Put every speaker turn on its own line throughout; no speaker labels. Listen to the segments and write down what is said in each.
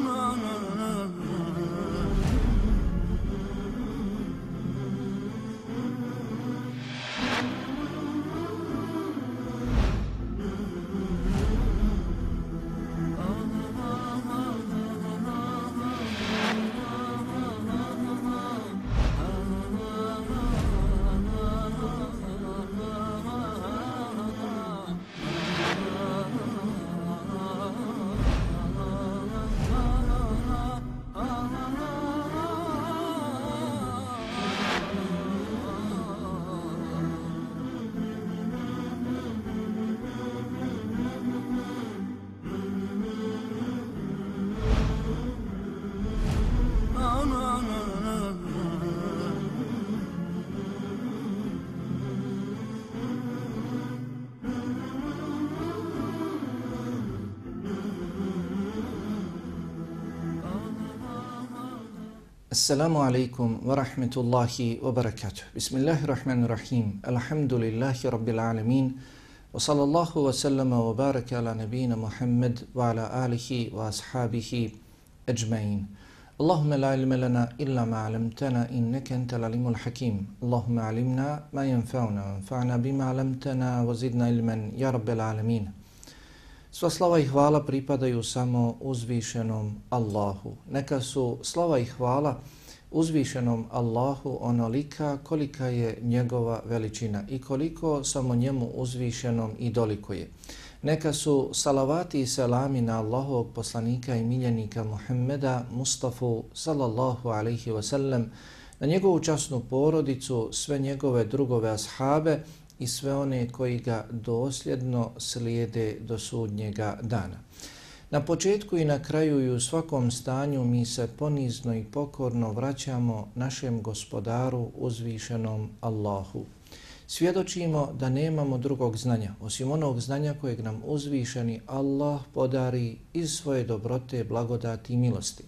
no, no. Assalamu alaikum wa rahmetullahi wa barakatuh. Bismillahirrahmanirrahim. Alhamdulillahi rabbil alamin. Wa sallallahu wa sallama wa baraka ala nabina Muhammad wa ala alihi wa ashabihi ajma'in. Allahumma la ilma lana illa ma alamtana innaka antal alimul hakim. Allahumma alimna ma yanfa'una wanfa'na bima alamtana wa zidna ilman ya rabbil alamin. Sva slava i hvala pripadaju samo uzvišenom Allahu. Neka su slava i hvala uzvišenom Allahu onolika kolika je njegova veličina i koliko samo njemu uzvišenom i dolikuje. Neka su salavati i selami na Allahovog poslanika i miljenika Muhammeda Mustafa sallallahu alaihi wasallam, na njegovu časnu porodicu, sve njegove drugove ashabe, i sve one koji ga dosljedno slijede do sudnjega dana. Na početku i na kraju i u svakom stanju mi se ponizno i pokorno vraćamo našem gospodaru uzvišenom Allahu. Svjedočimo da nemamo drugog znanja, osim onog znanja kojeg nam uzvišeni Allah podari iz svoje dobrote, blagodati i milosti.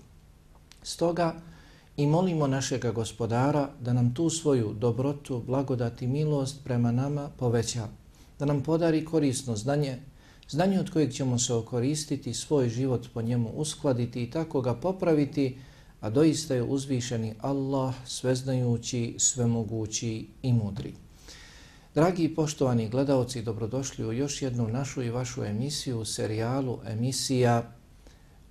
Stoga, i molimo našega gospodara da nam tu svoju dobrotu, blagodat i milost prema nama poveća, da nam podari korisno znanje, znanje od kojeg ćemo se okoristiti, svoj život po njemu uskladiti i tako ga popraviti, a doista je uzvišeni Allah, sveznajući, svemogući i mudri. Dragi i poštovani gledalci, dobrodošli u još jednu našu i vašu emisiju, serijalu emisija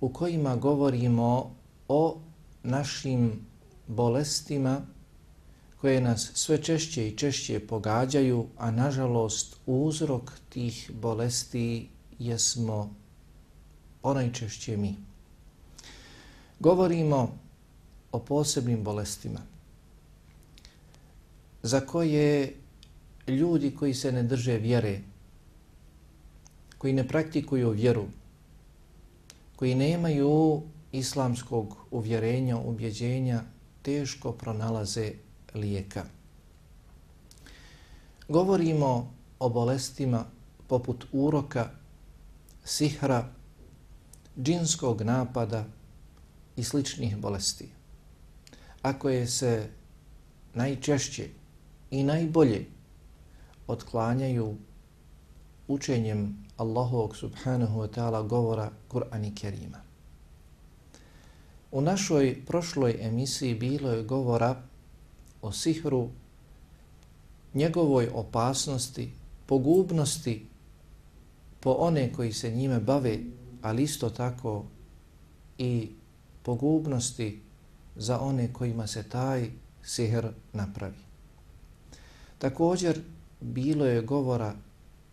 u kojima govorimo o našim bolestima koje nas sve češće i češće pogađaju, a nažalost uzrok tih bolesti jesmo onajčešće mi. Govorimo o posebnim bolestima za koje ljudi koji se ne drže vjere, koji ne praktikuju vjeru, koji nemaju islamskog uvjerenja, ubjeđenja, teško pronalaze lijeka. Govorimo o bolestima poput uroka, sihra, džinskog napada i sličnih bolesti. Ako je se najčešće i najbolje otklanjaju učenjem Allahovog subhanahu wa ta'ala govora Kur'ani Kerima. U našoj prošloj emisiji bilo je govora o sihru, njegovoj opasnosti, pogubnosti po one koji se njime bave, ali isto tako i pogubnosti za one kojima se taj sihr napravi. Također bilo je govora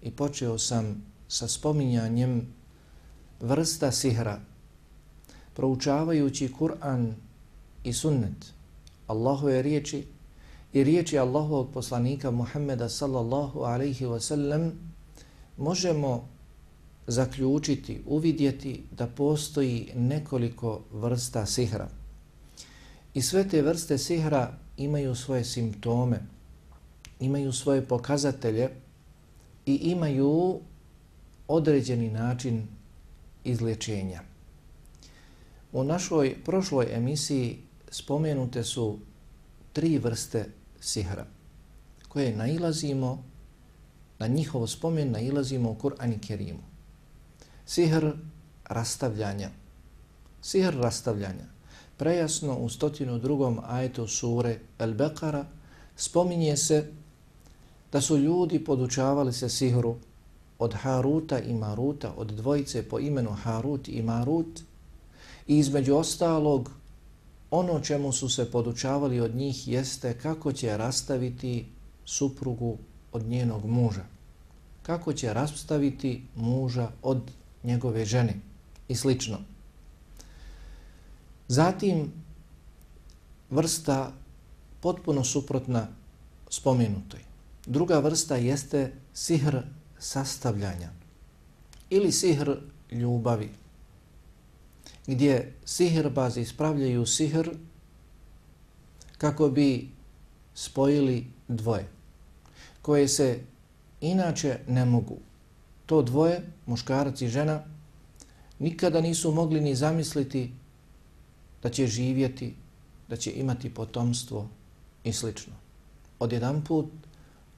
i počeo sam sa spominjanjem vrsta sihra proučavajući Kur'an i sunnet, Allahove riječi i riječi Allahovog poslanika Muhammeda sallallahu alaihi wa sallam, možemo zaključiti, uvidjeti da postoji nekoliko vrsta sihra. I sve te vrste sihra imaju svoje simptome, imaju svoje pokazatelje i imaju određeni način izlečenja. U našoj prošloj emisiji spomenute su tri vrste sihra koje nailazimo, na njihovo spomen nailazimo u Kur'an i Kerimu. Sihr rastavljanja, sihr rastavljanja. Prejasno u stotinu drugom ajetu sure El Beqara spominje se da su ljudi podučavali se sihru od Haruta i Maruta, od dvojice po imenu Harut i Marut i između ostalog ono čemu su se podučavali od njih jeste kako će rastaviti suprugu od njenog muža. Kako će rastaviti muža od njegove žene i slično. Zatim vrsta potpuno suprotna spomenutoj. Druga vrsta jeste sihr sastavljanja ili sihr ljubavi, gdje sihrbazi ispravljaju sihr kako bi spojili dvoje, koje se inače ne mogu. To dvoje, muškarac i žena, nikada nisu mogli ni zamisliti da će živjeti, da će imati potomstvo i slično. Odjedan put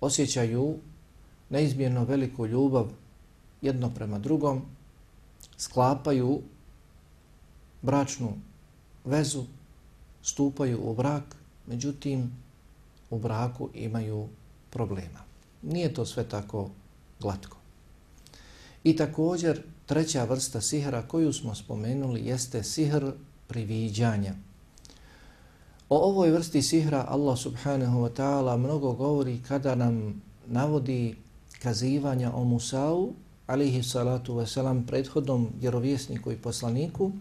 osjećaju neizmjerno veliku ljubav jedno prema drugom, sklapaju bračnu vezu, stupaju u brak, međutim u braku imaju problema. Nije to sve tako glatko. I također treća vrsta sihra koju smo spomenuli jeste sihr priviđanja. O ovoj vrsti sihra Allah subhanahu wa ta'ala mnogo govori kada nam navodi kazivanja o Musa'u, alihi salatu wasalam, prethodnom vjerovjesniku i poslaniku,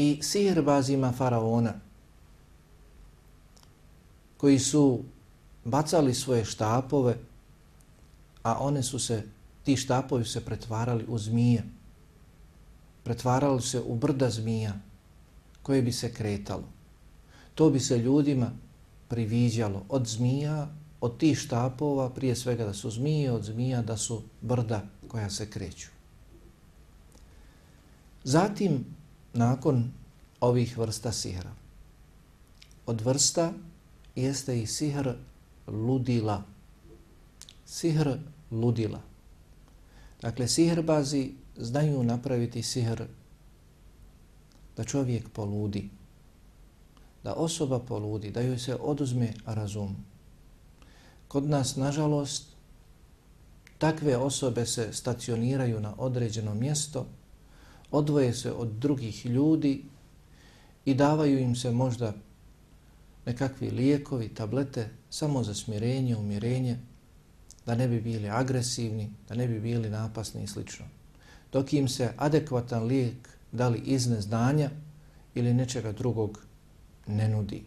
i sihirbazima faraona, koji su bacali svoje štapove, a one su se, ti štapovi se pretvarali u zmije, pretvarali se u brda zmija koje bi se kretalo. To bi se ljudima priviđalo od zmija od tih štapova, prije svega da su zmije, od zmija da su brda koja se kreću. Zatim, nakon ovih vrsta sihra, od vrsta jeste i sihr ludila. Sihr ludila. Dakle, sihrbazi znaju napraviti sihr da čovjek poludi, da osoba poludi, da joj se oduzme razum, Kod nas, nažalost, takve osobe se stacioniraju na određeno mjesto, odvoje se od drugih ljudi i davaju im se možda nekakvi lijekovi, tablete, samo za smirenje, umirenje, da ne bi bili agresivni, da ne bi bili napasni i sl. Dok im se adekvatan lijek dali iz neznanja ili nečega drugog ne nudi.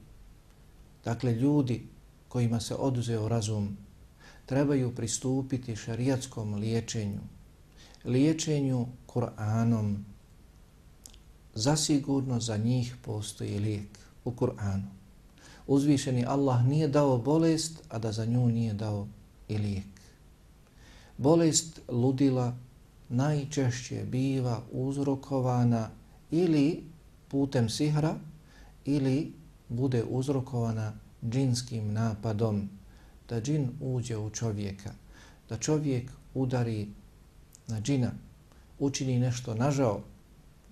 Dakle, ljudi kojima se oduzeo razum, trebaju pristupiti šariatskom liječenju, liječenju Kur'anom. Zasigurno za njih postoji lijek u Kur'anu. Uzvišeni Allah nije dao bolest, a da za nju nije dao i lijek. Bolest ludila najčešće biva uzrokovana ili putem sihra ili bude uzrokovana džinskim napadom, da džin uđe u čovjeka, da čovjek udari na džina, učini nešto nažao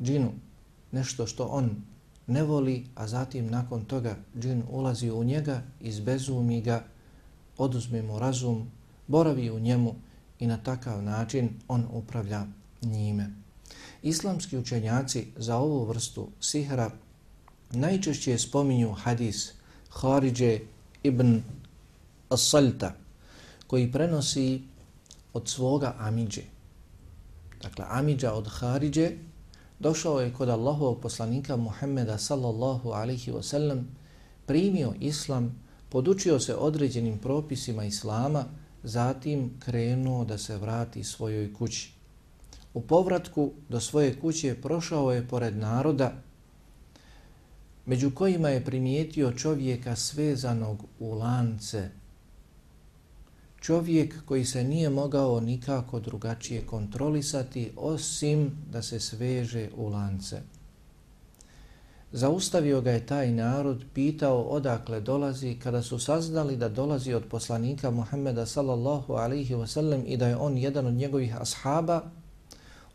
džinu, nešto što on ne voli, a zatim nakon toga džin ulazi u njega, izbezumi ga, oduzme mu razum, boravi u njemu i na takav način on upravlja njime. Islamski učenjaci za ovu vrstu sihra najčešće spominju hadis Haridje ibn As-Salta, koji prenosi od svoga Amidže. Dakle, Amidža od Haridje došao je kod Allahovog poslanika Muhammeda sallallahu alaihi wasallam, primio islam, podučio se određenim propisima islama, zatim krenuo da se vrati svojoj kući. U povratku do svoje kuće prošao je pored naroda među kojima je primijetio čovjeka svezanog u lance. Čovjek koji se nije mogao nikako drugačije kontrolisati osim da se sveže u lance. Zaustavio ga je taj narod, pitao odakle dolazi, kada su saznali da dolazi od poslanika Muhammeda sallallahu alaihi wasallam i da je on jedan od njegovih ashaba,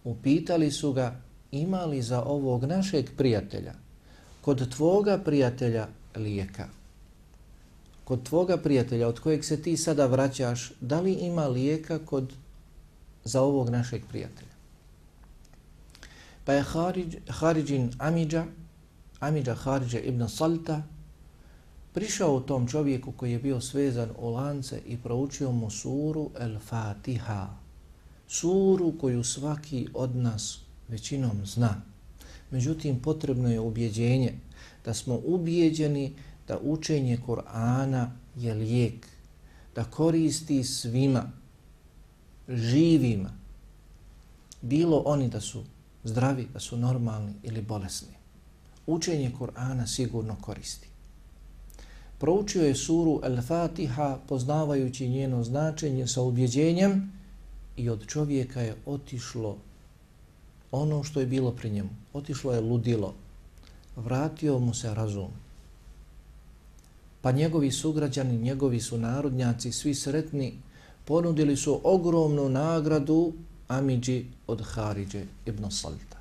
upitali su ga ima li za ovog našeg prijatelja kod tvoga prijatelja lijeka? Kod tvoga prijatelja od kojeg se ti sada vraćaš, da li ima lijeka kod za ovog našeg prijatelja? Pa je Haridž, Haridžin Amidža, Amidža Haridža ibn Salta, prišao u tom čovjeku koji je bio svezan u lance i proučio mu suru El Fatiha, suru koju svaki od nas većinom zna. Međutim, potrebno je ubjeđenje da smo ubjeđeni da učenje Kur'ana je lijek, da koristi svima, živima, bilo oni da su zdravi, da su normalni ili bolesni. Učenje Kur'ana sigurno koristi. Proučio je suru Al-Fatiha poznavajući njeno značenje sa ubjeđenjem i od čovjeka je otišlo ono što je bilo pri njemu. Otišlo je ludilo. Vratio mu se razum. Pa njegovi sugrađani, njegovi su narodnjaci, svi sretni, ponudili su ogromnu nagradu Amidži od Haridže ibn Salta.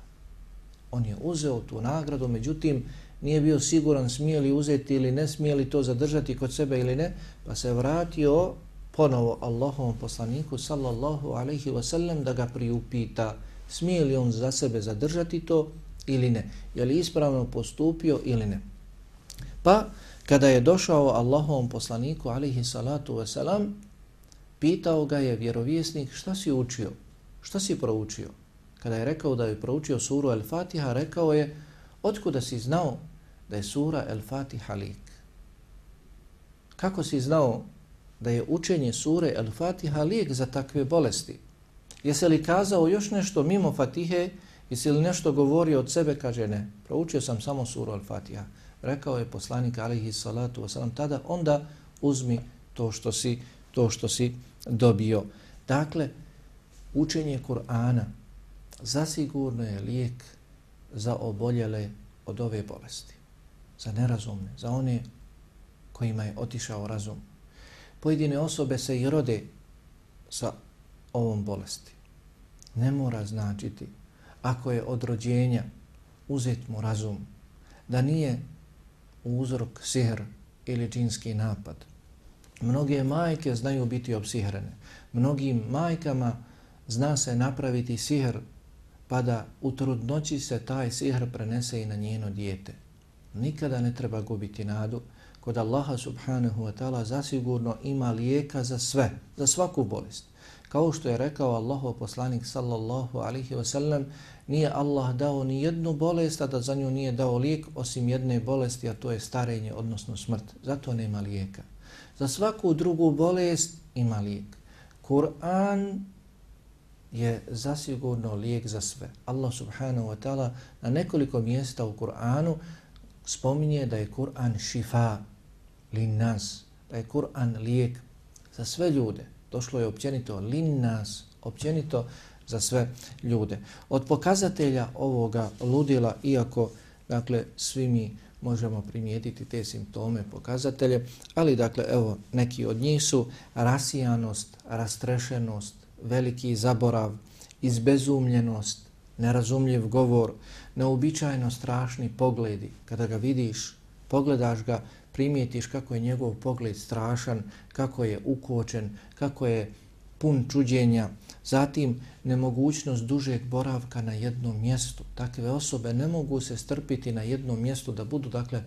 On je uzeo tu nagradu, međutim, nije bio siguran smije li uzeti ili ne smije li to zadržati kod sebe ili ne, pa se vratio ponovo Allahovom poslaniku sallallahu alaihi wasallam da ga priupita smije li on za sebe zadržati to ili ne, je li ispravno postupio ili ne. Pa kada je došao Allahovom poslaniku alihi salatu wasalam, pitao ga je vjerovjesnik šta si učio, šta si proučio. Kada je rekao da je proučio suru Al-Fatiha, rekao je otkuda si znao da je sura Al-Fatiha lik. Kako si znao da je učenje sure Al-Fatiha lijek za takve bolesti? Jesi li kazao još nešto mimo Fatihe? Jesi li nešto govorio od sebe? Kaže ne. Proučio sam samo suru Al-Fatiha. Rekao je poslanik alihi salatu wasalam tada, onda uzmi to što si, to što si dobio. Dakle, učenje Kur'ana zasigurno je lijek za oboljele od ove bolesti. Za nerazumne, za one kojima je otišao razum. Pojedine osobe se i rode sa ovom bolesti. Ne mora značiti ako je od rođenja uzet mu razum, da nije uzrok sihr ili džinski napad. Mnoge majke znaju biti obsihrene. Mnogim majkama zna se napraviti sihr pa da u trudnoći se taj sihr prenese i na njeno dijete. Nikada ne treba gubiti nadu. Kod Allaha subhanahu wa ta'ala zasigurno ima lijeka za sve, za svaku bolest. Kao što je rekao Allahov poslanik sallallahu alihi wasallam, nije Allah dao ni jednu bolest, a da za nju nije dao lijek osim jedne bolesti, a to je starenje, odnosno smrt. Zato nema lijeka. Za svaku drugu bolest ima lijek. Kur'an je zasigurno lijek za sve. Allah subhanahu wa ta'ala na nekoliko mjesta u Kur'anu spominje da je Kur'an šifa lin nas, da je Kur'an lijek za sve ljude. Došlo je općenito lin nas, općenito za sve ljude. Od pokazatelja ovoga ludila, iako dakle svi mi možemo primijetiti te simptome, pokazatelje, ali dakle evo neki od njih su rasijanost, rastrešenost, veliki zaborav, izbezumljenost, nerazumljiv govor, neobičajno strašni pogledi. Kada ga vidiš, pogledaš ga, primijetiš kako je njegov pogled strašan, kako je ukočen, kako je pun čuđenja. Zatim, nemogućnost dužeg boravka na jednom mjestu. Takve osobe ne mogu se strpiti na jednom mjestu da budu, dakle,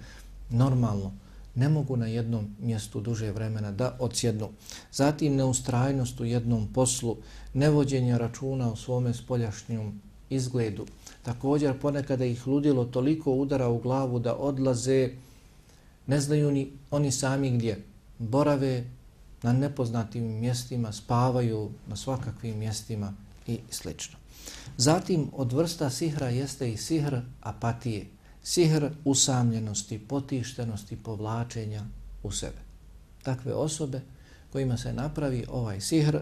normalno ne mogu na jednom mjestu duže vremena da odsjednu. Zatim neustrajnost u jednom poslu, nevođenje računa u svome spoljašnjom izgledu. Također ponekada ih ludilo toliko udara u glavu da odlaze, ne znaju ni oni sami gdje. Borave na nepoznatim mjestima, spavaju na svakakvim mjestima i sl. Zatim od vrsta sihra jeste i sihr apatije sihr usamljenosti, potištenosti, povlačenja u sebe. Takve osobe kojima se napravi ovaj sihr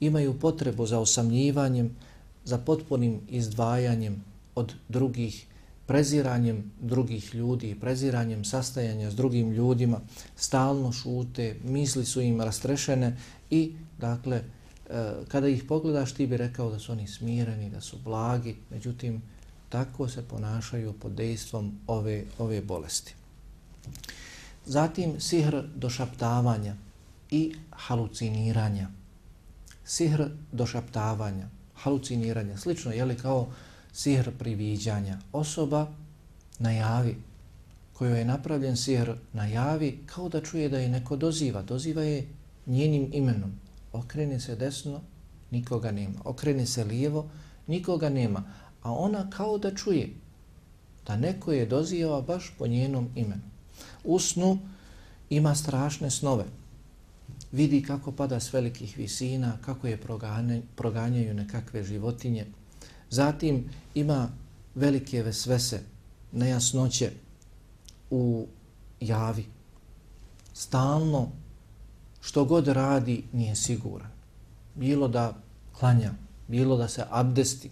imaju potrebu za osamljivanjem, za potpunim izdvajanjem od drugih, preziranjem drugih ljudi, preziranjem sastajanja s drugim ljudima, stalno šute, misli su im rastrešene i, dakle, e, kada ih pogledaš ti bi rekao da su oni smireni, da su blagi, međutim, tako se ponašaju pod dejstvom ove, ove bolesti. Zatim sihr došaptavanja i haluciniranja. Sihr došaptavanja, haluciniranja, slično je li kao sihr priviđanja. Osoba najavi kojoj je napravljen sihr najavi kao da čuje da je neko doziva. Doziva je njenim imenom. Okrene se desno, nikoga nema. Okrene se lijevo, nikoga nema. A ona kao da čuje da neko je dozivao baš po njenom imenu. U snu ima strašne snove. Vidi kako pada s velikih visina, kako je proganjaju nekakve životinje. Zatim ima velike vesvese, nejasnoće u javi. Stalno što god radi nije siguran. Bilo da klanja, bilo da se abdesti,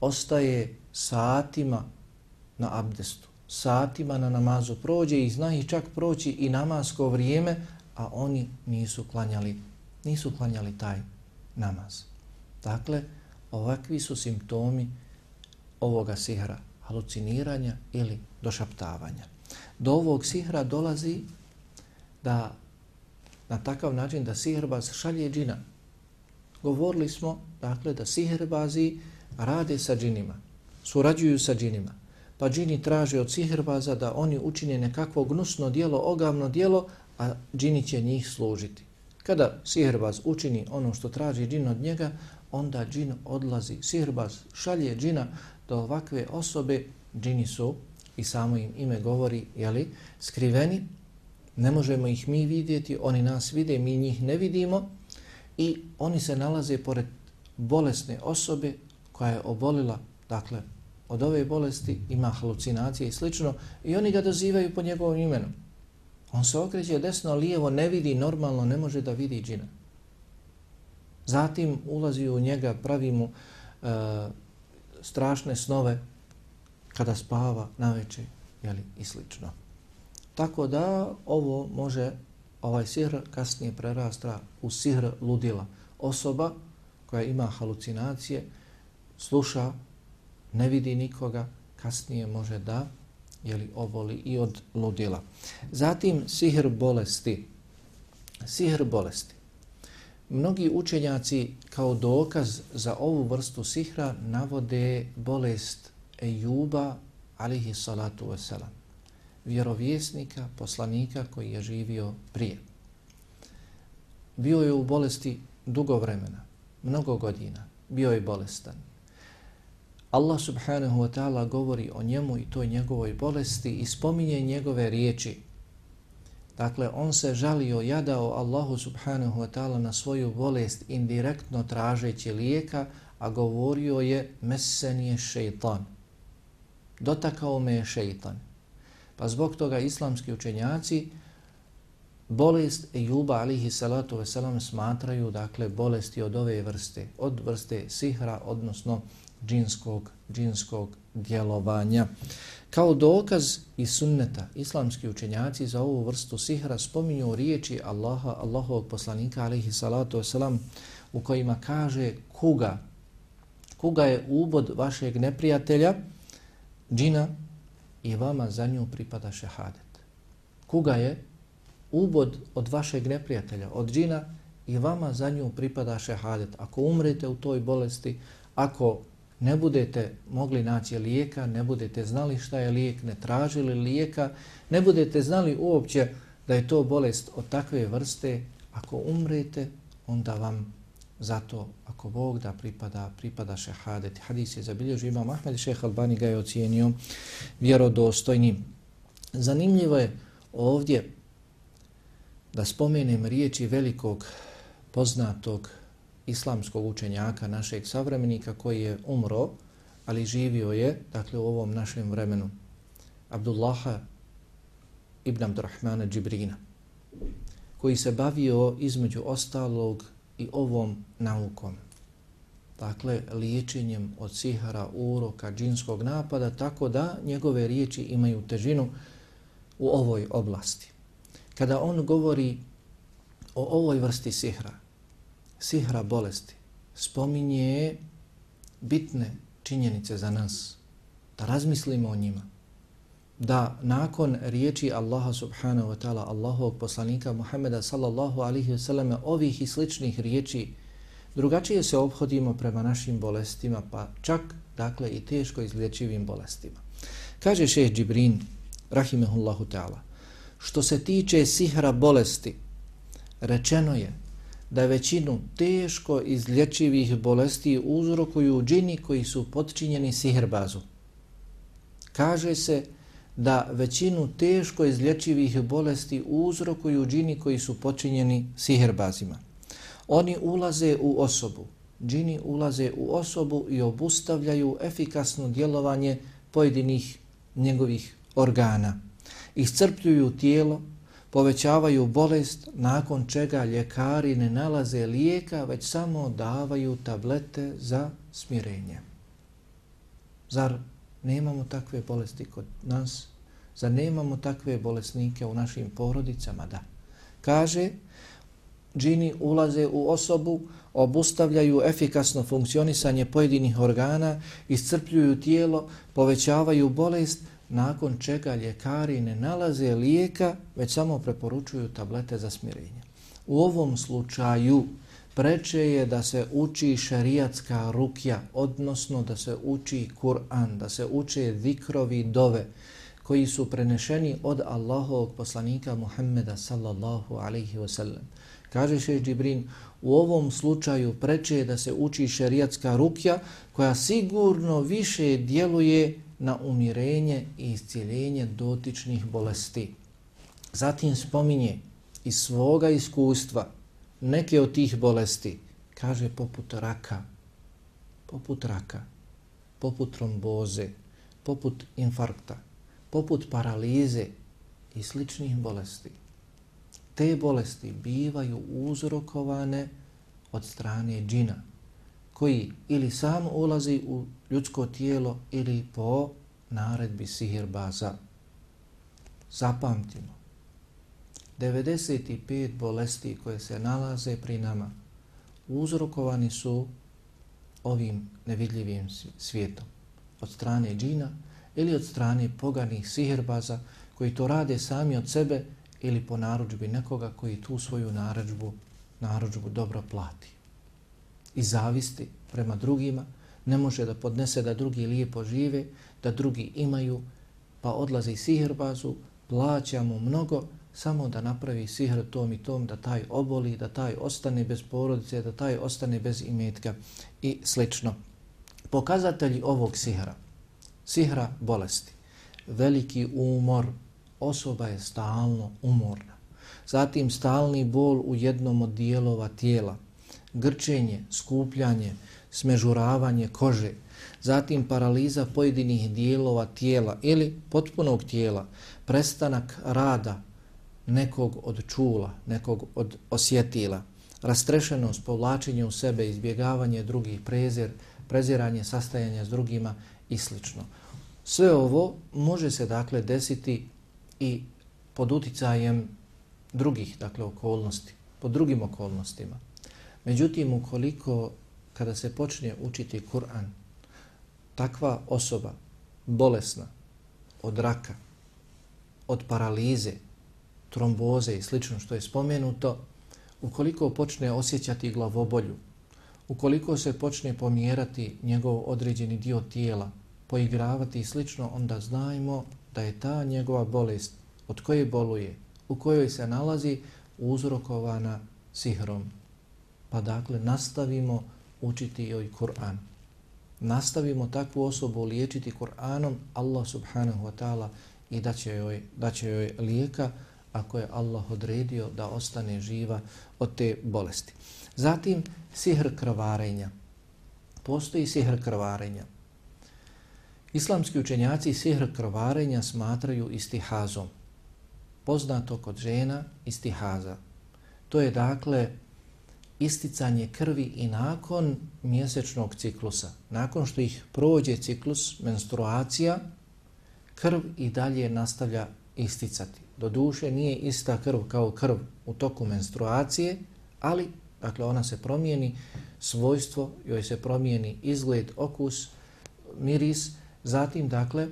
ostaje satima na abdestu, satima na namazu prođe i zna ih čak proći i namasko vrijeme, a oni nisu klanjali, nisu klanjali taj namaz. Dakle, ovakvi su simptomi ovoga sihra, haluciniranja ili došaptavanja. Do ovog sihra dolazi da na takav način da sihrbaz šalje džina. Govorili smo dakle da sihrbazi rade sa džinima, surađuju sa džinima. Pa džini traže od sihrbaza da oni učine nekakvo gnusno dijelo, ogavno dijelo, a džini će njih služiti. Kada sihrbaz učini ono što traži džin od njega, onda džin odlazi. Sihrbaz šalje džina do ovakve osobe, džini su, i samo im ime govori, jeli, skriveni, ne možemo ih mi vidjeti, oni nas vide, mi njih ne vidimo i oni se nalaze pored bolesne osobe koja je obolila, dakle, od ove bolesti, ima halucinacije i slično, i oni ga dozivaju po njegovom imenu. On se okreće desno, lijevo, ne vidi, normalno ne može da vidi džina. Zatim ulazi u njega, pravi mu e, strašne snove kada spava na večer, jeli, i slično. Tako da ovo može, ovaj sihr kasnije prerastra u sihr ludila. Osoba koja ima halucinacije, sluša, ne vidi nikoga, kasnije može da jeli, oboli i od ludila. Zatim sihr bolesti. Sihr bolesti. Mnogi učenjaci kao dokaz za ovu vrstu sihra navode bolest Ejuba alihi salatu wasalam, vjerovjesnika, poslanika koji je živio prije. Bio je u bolesti dugo vremena, mnogo godina, bio je bolestan. Allah subhanahu wa ta'ala govori o njemu i toj njegovoj bolesti i spominje njegove riječi. Dakle, on se žalio, jadao Allahu subhanahu wa ta'ala na svoju bolest indirektno tražeći lijeka, a govorio je mesen je šeitan. Dotakao me je šeitan. Pa zbog toga islamski učenjaci bolest Ejuba alihi salatu veselam smatraju dakle bolesti od ove vrste, od vrste sihra, odnosno džinskog, džinskog djelovanja. Kao dokaz i sunneta, islamski učenjaci za ovu vrstu sihra spominju riječi Allaha, Allahovog poslanika, alaihi salatu wasalam, u kojima kaže kuga, kuga je ubod vašeg neprijatelja, džina, i vama za nju pripada šehadet. Kuga je ubod od vašeg neprijatelja, od džina, i vama za nju pripada šehadet. Ako umrete u toj bolesti, ako ne budete mogli naći lijeka, ne budete znali šta je lijek, ne tražili lijeka, ne budete znali uopće da je to bolest od takve vrste, ako umrete, onda vam zato, ako Bog da pripada, pripada šehadet. Hadis je zabilježio imam Ahmed, šeh Albani ga je ocijenio vjerodostojnim. Zanimljivo je ovdje da spomenem riječi velikog poznatog islamskog učenjaka, našeg savremenika koji je umro, ali živio je, dakle, u ovom našem vremenu. Abdullaha ibn Abdurrahmana Džibrina, koji se bavio između ostalog i ovom naukom. Dakle, liječenjem od sihara, uroka, džinskog napada, tako da njegove riječi imaju težinu u ovoj oblasti. Kada on govori o ovoj vrsti sihra, sihra bolesti spominje bitne činjenice za nas. da razmislimo o njima, da nakon riječi Allaha subhanahu wa ta'ala, Allahovog poslanika Muhammeda sallallahu alihi wasallam, ovih i sličnih riječi, drugačije se obhodimo prema našim bolestima, pa čak, dakle, i teško izlječivim bolestima. Kaže šeh Džibrin, rahimehullahu ta'ala, što se tiče sihra bolesti, rečeno je da većinu teško izlječivih bolesti uzrokuju džini koji su podčinjeni sihrbazu. Kaže se da većinu teško izlječivih bolesti uzrokuju džini koji su počinjeni siherbazima. Oni ulaze u osobu, džini ulaze u osobu i obustavljaju efikasno djelovanje pojedinih njegovih organa. Iscrpljuju tijelo, povećavaju bolest, nakon čega ljekari ne nalaze lijeka, već samo davaju tablete za smirenje. Zar nemamo takve bolesti kod nas? Zar nemamo takve bolesnike u našim porodicama? Da. Kaže, džini ulaze u osobu, obustavljaju efikasno funkcionisanje pojedinih organa, iscrpljuju tijelo, povećavaju bolest, nakon čega ljekari ne nalaze lijeka, već samo preporučuju tablete za smirenje. U ovom slučaju preče je da se uči šerijatska rukja, odnosno da se uči Kur'an, da se uče zikrovi dove koji su prenešeni od Allahovog poslanika Muhammeda sallallahu alaihi wasallam. Kaže še Džibrin, u ovom slučaju preče je da se uči šerijatska rukja koja sigurno više djeluje na umirenje i iscijeljenje dotičnih bolesti. Zatim spominje iz svoga iskustva neke od tih bolesti, kaže poput raka, poput raka, poput tromboze, poput infarkta, poput paralize i sličnih bolesti. Te bolesti bivaju uzrokovane od strane džina, koji ili sam ulazi u ljudsko tijelo ili po naredbi sihirbaza. Zapamtimo, 95 bolesti koje se nalaze pri nama uzrokovani su ovim nevidljivim svijetom od strane džina ili od strane poganih sihirbaza koji to rade sami od sebe ili po naručbi nekoga koji tu svoju naručbu, naručbu dobro plati. I zavisti prema drugima, ne može da podnese da drugi lijepo žive, da drugi imaju, pa odlazi sihrbazu, plaća mu mnogo, samo da napravi sihr tom i tom, da taj oboli, da taj ostane bez porodice, da taj ostane bez imetka i slično. Pokazatelji ovog sihra, sihra bolesti, veliki umor, osoba je stalno umorna. Zatim stalni bol u jednom od dijelova tijela, grčenje, skupljanje, smežuravanje kože, zatim paraliza pojedinih dijelova tijela ili potpunog tijela, prestanak rada nekog od čula, nekog od osjetila, rastrešenost, povlačenje u sebe, izbjegavanje drugih, prezir, preziranje sastajanja s drugima i slično. Sve ovo može se dakle desiti i pod uticajem drugih dakle okolnosti, pod drugim okolnostima. Međutim, ukoliko kada se počne učiti Kur'an, takva osoba, bolesna, od raka, od paralize, tromboze i slično što je spomenuto, ukoliko počne osjećati glavobolju, ukoliko se počne pomjerati njegov određeni dio tijela, poigravati i slično, onda znajmo da je ta njegova bolest od koje boluje, u kojoj se nalazi uzrokovana sihrom. Pa dakle, nastavimo učiti joj Kur'an. Nastavimo takvu osobu liječiti Kur'anom, Allah subhanahu wa ta'ala i da će, joj, da će joj lijeka ako je Allah odredio da ostane živa od te bolesti. Zatim, sihr krvarenja. Postoji sihr krvarenja. Islamski učenjaci sihr krvarenja smatraju istihazom. Poznato kod žena istihaza. To je dakle isticanje krvi i nakon mjesečnog ciklusa. Nakon što ih prođe ciklus, menstruacija, krv i dalje nastavlja isticati. Do duše nije ista krv kao krv u toku menstruacije, ali dakle ona se promijeni, svojstvo joj se promijeni izgled, okus, miris zatim, dakle,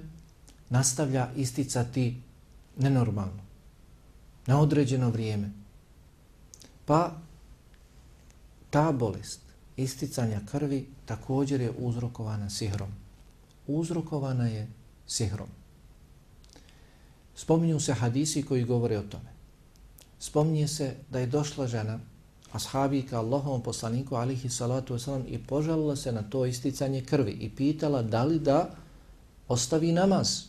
nastavlja isticati nenormalno, na određeno vrijeme. Pa ta bolest isticanja krvi također je uzrokovana sihrom. Uzrokovana je sihrom. Spominju se hadisi koji govore o tome. Spominje se da je došla žena, ashabika Allahovom poslaniku alihi salatu wasalam i požalila se na to isticanje krvi i pitala da li da ostavi namaz.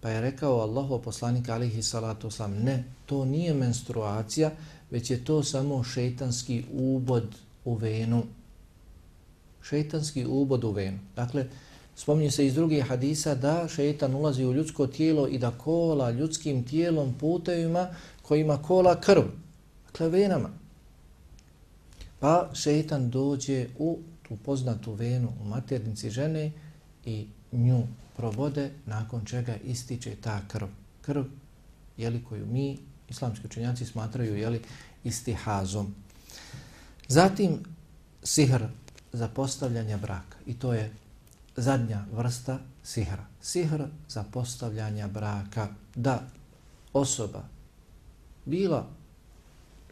Pa je rekao Allahov poslanik alihi salatu wasalam, ne, to nije menstruacija, već je to samo šeitanski ubod u venu. Šeitanski ubod u venu. Dakle, spominje se iz drugih hadisa da šeitan ulazi u ljudsko tijelo i da kola ljudskim tijelom putevima kojima kola krv. Dakle, venama. Pa šeitan dođe u tu poznatu venu u maternici žene i nju provode, nakon čega ističe ta krv. Krv, jeli koju mi, islamski učenjaci, smatraju jeli, istihazom. Zatim sihr za postavljanje braka i to je zadnja vrsta sihra. Sihr za postavljanje braka da osoba bila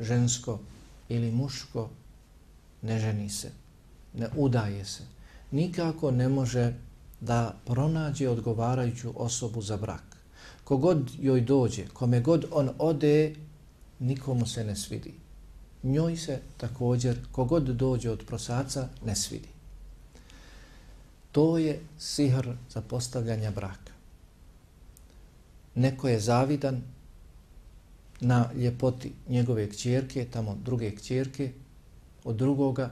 žensko ili muško ne ženi se, ne udaje se, nikako ne može da pronađe odgovarajuću osobu za brak. Kogod joj dođe, kome god on ode, nikomu se ne svidi njoj se također, kogod dođe od prosaca, ne svidi. To je sihr za postavljanje braka. Neko je zavidan na ljepoti njegove kćerke, tamo druge kćerke, od drugoga,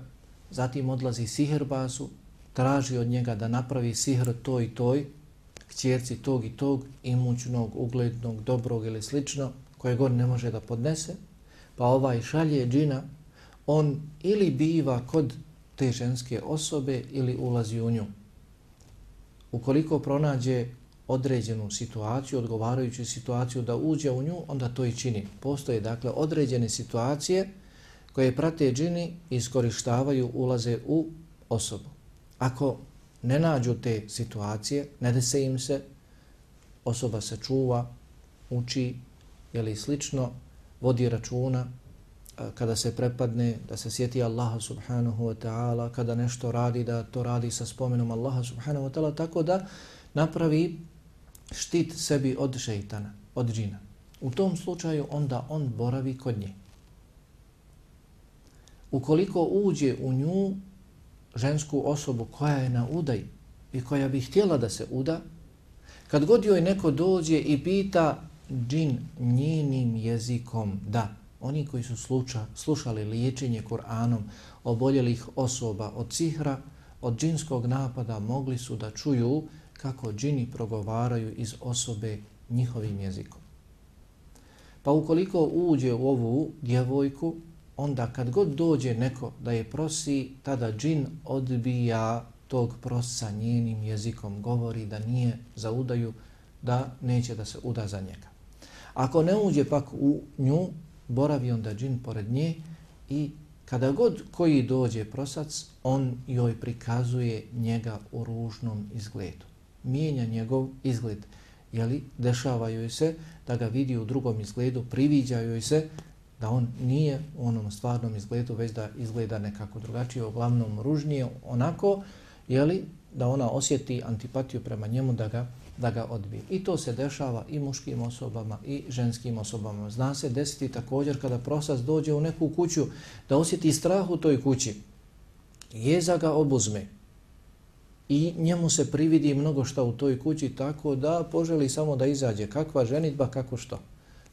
zatim odlazi sihrbazu, traži od njega da napravi sihr to i toj, kćerci tog i tog, imućnog, uglednog, dobrog ili slično, koje god ne može da podnese, pa ovaj šalje džina, on ili biva kod te ženske osobe ili ulazi u nju. Ukoliko pronađe određenu situaciju, odgovarajuću situaciju da uđe u nju, onda to i čini. Postoje dakle određene situacije koje prate džini i iskorištavaju, ulaze u osobu. Ako ne nađu te situacije, ne dese im se, osoba se čuva, uči ili slično, vodi računa e, kada se prepadne, da se sjeti Allaha subhanahu wa ta'ala, kada nešto radi, da to radi sa spomenom Allaha subhanahu wa ta'ala, tako da napravi štit sebi od šeitana, od džina. U tom slučaju onda on boravi kod nje. Ukoliko uđe u nju žensku osobu koja je na udaj i koja bi htjela da se uda, kad god joj neko dođe i pita džin njenim jezikom da oni koji su sluča, slušali liječenje Kur'anom oboljelih osoba od cihra, od džinskog napada mogli su da čuju kako džini progovaraju iz osobe njihovim jezikom. Pa ukoliko uđe u ovu djevojku, onda kad god dođe neko da je prosi, tada džin odbija tog prosa njenim jezikom, govori da nije za udaju, da neće da se uda za njega. Ako ne uđe pak u nju, boravi onda džin pored nje i kada god koji dođe prosac, on joj prikazuje njega u ružnom izgledu. Mijenja njegov izgled. Jeli, dešava joj se da ga vidi u drugom izgledu, priviđa joj se da on nije u onom stvarnom izgledu, već da izgleda nekako drugačije, uglavnom ružnije, onako, jeli, da ona osjeti antipatiju prema njemu, da ga da ga odbije. I to se dešava i muškim osobama i ženskim osobama. Zna se desiti također kada prosac dođe u neku kuću da osjeti strah u toj kući. Jeza ga obuzme i njemu se prividi mnogo šta u toj kući tako da poželi samo da izađe. Kakva ženitba, kako što?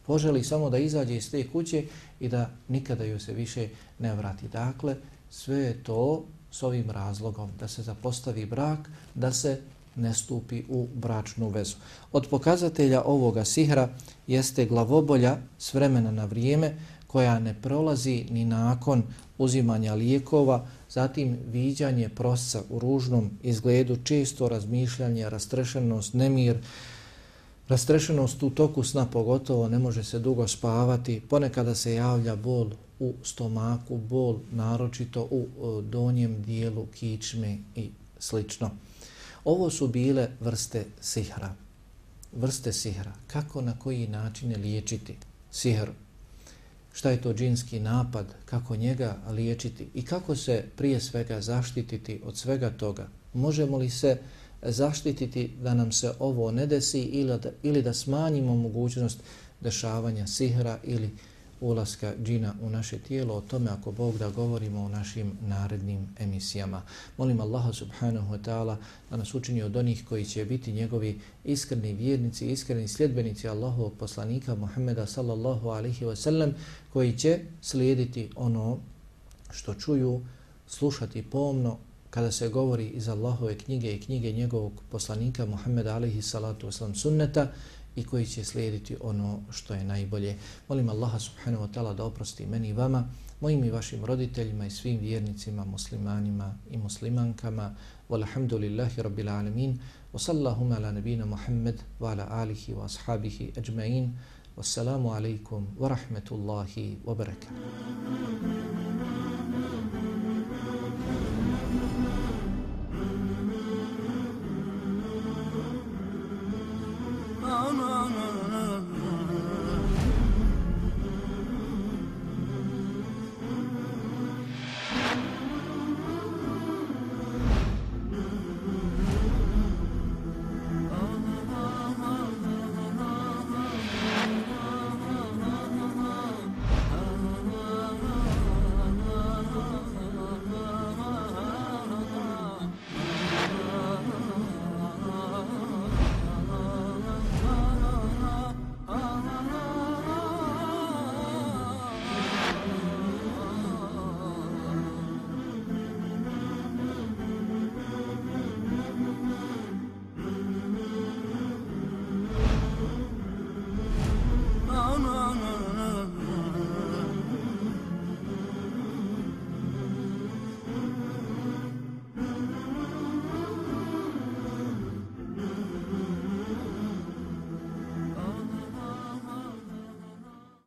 Poželi samo da izađe iz te kuće i da nikada ju se više ne vrati. Dakle, sve je to s ovim razlogom da se zapostavi brak, da se ne stupi u bračnu vezu. Od pokazatelja ovoga sihra jeste glavobolja s vremena na vrijeme koja ne prolazi ni nakon uzimanja lijekova, zatim viđanje prosca u ružnom izgledu, često razmišljanje, rastrešenost, nemir, rastrešenost u toku sna pogotovo, ne može se dugo spavati, ponekada se javlja bol u stomaku, bol naročito u e, donjem dijelu kičme i slično. Ovo su bile vrste sihra. Vrste sihra. Kako, na koji načine liječiti sihr? Šta je to džinski napad? Kako njega liječiti? I kako se prije svega zaštititi od svega toga? Možemo li se zaštititi da nam se ovo ne desi ili da, ili da smanjimo mogućnost dešavanja sihra ili ulaska džina u naše tijelo, o tome ako Bog da govorimo u našim narednim emisijama. Molim Allaha subhanahu wa ta'ala da nas učini od onih koji će biti njegovi iskreni vjernici, iskreni sljedbenici Allahovog poslanika Muhammeda sallallahu alihi wa sallam, koji će slijediti ono što čuju, slušati pomno, kada se govori iz Allahove knjige i knjige njegovog poslanika Muhammeda alihi salatu wasalam sunneta i koji će slijediti ono što je najbolje. Molim Allaha subhanahu wa ta'ala da oprosti meni i vama, mojim i vašim roditeljima i svim vjernicima, muslimanima i muslimankama. Walhamdulillahi rabbil alamin. Wa sallahuma ala nabina Muhammad wa ala alihi wa ashabihi ajma'in. Wassalamu alaikum wa rahmetullahi wa barakatuh. aman